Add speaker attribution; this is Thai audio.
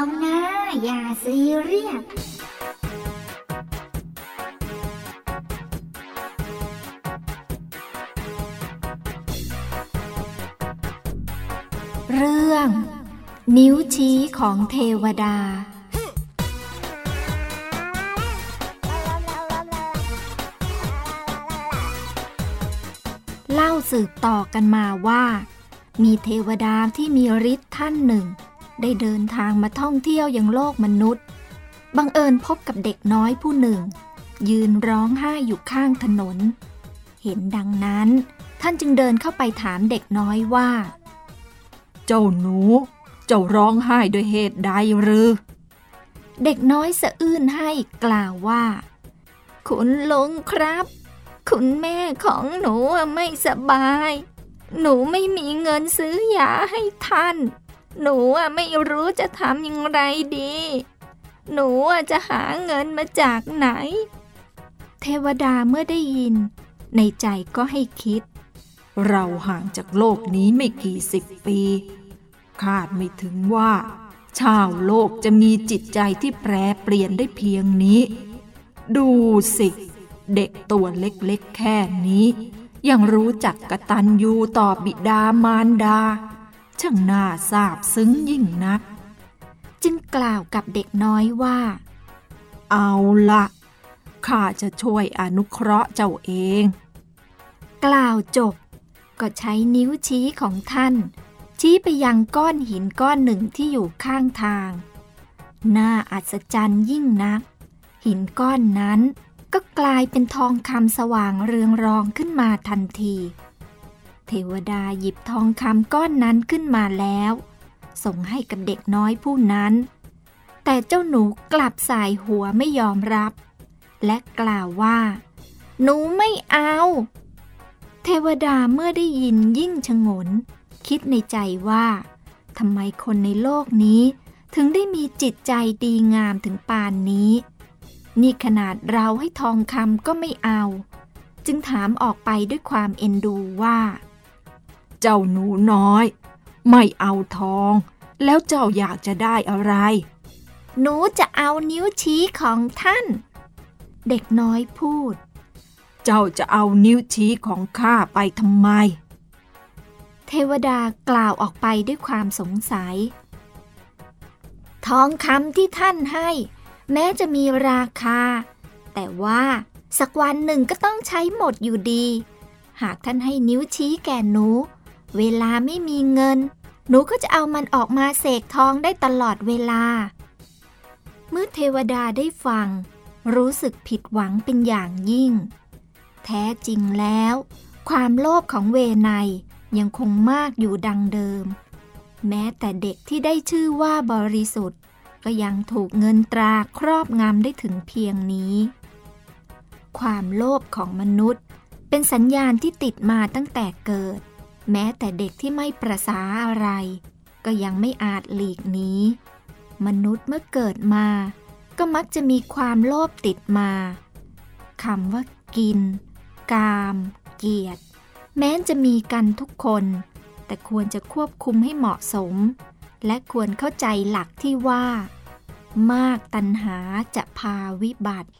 Speaker 1: เอานะ อย่าซีเรียส
Speaker 2: เรื่อง นิ้วชี้ของเทวดา เล่าสืบต่อกันมาว่า มีเทวดาที่มีฤทธิ์ท่านหนึ่ง ได้เดินทางมาท่องเที่ยวยังโลกมนุษย์ บังเอิญพบกับเด็กน้อยผู้หนึ่ง ยืนร้องไห้อยู่ข้างถนน เห็นดังนั้น ท่านจึงเดินเข้าไปถามเด็กน้อยว่า
Speaker 3: เจ้าหนู เจ้าร้องไห้ด้วยเหตุใดหรือ
Speaker 2: เด็กน้อยสะอื้นให้กล่าวว่า คุณลุงครับ คุณแม่ของหนูไม่สบาย หนูไม่มีเงินซื้อยาให้ท่าน หนูไม่รู้จะทำอย่างไรดี หนูจะหาเงินมาจากไหน เทวดาเมื่อได้ยิน ในใจก็ให้คิด
Speaker 3: เราห่างจากโลกนี้ไม่กี่สิบปี คาดไม่ถึงว่า ชาวโลกจะมีจิตใจที่แปรเปลี่ยนได้เพียงนี้ ดูสิ เด็กตัวเล็กๆแค่นี้ ยังรู้จักกระตัญญูต่อบิดามารดา ช่างน่าซาบซึ้งยิ่งนัก
Speaker 2: จึงกล่าวกับเด็กน้อยว่า
Speaker 3: เอาละข้าจะช่วยอนุเคราะห์เจ้าเอง
Speaker 2: กล่าวจบ ก็ใช้นิ้วชี้ของท่าน ชี้ไปยังก้อนหินก้อนหนึ่งที่อยู่ข้างทาง น่าอัศจรรย์ยิ่งนัก หินก้อนนั้นก็กลายเป็นทองคำสว่างเรืองรองขึ้นมาทันที เทวดาหยิบทองคำก้อนนั้นขึ้นมาแล้ว ส่งให้กับเด็กน้อยผู้นั้น แต่เจ้าหนูกลับสายหัวไม่ยอมรับ และกล่าวว่า หนูไม่เอา เทวดาเมื่อได้ยินยิ่งชงน คิดในใจว่าทำไมคนในโลกนี้ ถึงได้มีจิตใจดีงามถึงปานนี้ นี่ขนาดเราให้ทองคำก็ไม่เอา จึงถามออกไปด้วยความเอ็นดูว่า
Speaker 3: เจ้าหนูน้อย ไม่เอาทอง แล้วเจ้าอยากจะได้อะไร
Speaker 2: หนูจะเอานิ้วชี้ของท่าน เด็กน้อยพูด
Speaker 3: เจ้าจะเอานิ้วชี้ของข้าไปทำไม
Speaker 2: เทวดากล่าวออกไปด้วยความสงสัย ทองคำที่ท่านให้ แม้จะมีราคา แต่ว่าสักวันหนึ่งก็ต้องใช้หมดอยู่ดี หากท่านให้นิ้วชี้แก่หนู เวลาไม่มีเงิน หนูก็จะเอามันออกมาเสกทองได้ตลอดเวลา เมื่อเทวดาได้ฟัง รู้สึกผิดหวังเป็นอย่างยิ่ง แท้จริงแล้ว ความโลภของเวไนยยังคงมากอยู่ดังเดิม แม้แต่เด็กที่ได้ชื่อว่าบริสุทธิ์ ก็ยังถูกเงินตราครอบงำได้ถึงเพียงนี้ ความโลภของมนุษย์ เป็นสัญญาณที่ติดมาตั้งแต่เกิด แม้แต่เด็กที่ไม่ประสาอะไร ก็ยังไม่อาจหลีกหนีมนุษย์เมื่อเกิดมา ก็มักจะมีความโลภติดมาคำว่ากิน กาม เกียรติ แม้จะมีกันทุกคน แต่ควรจะควบคุมให้เหมาะสม และควรเข้าใจหลักที่ว่า มากตัณหาจะพาวิบัติ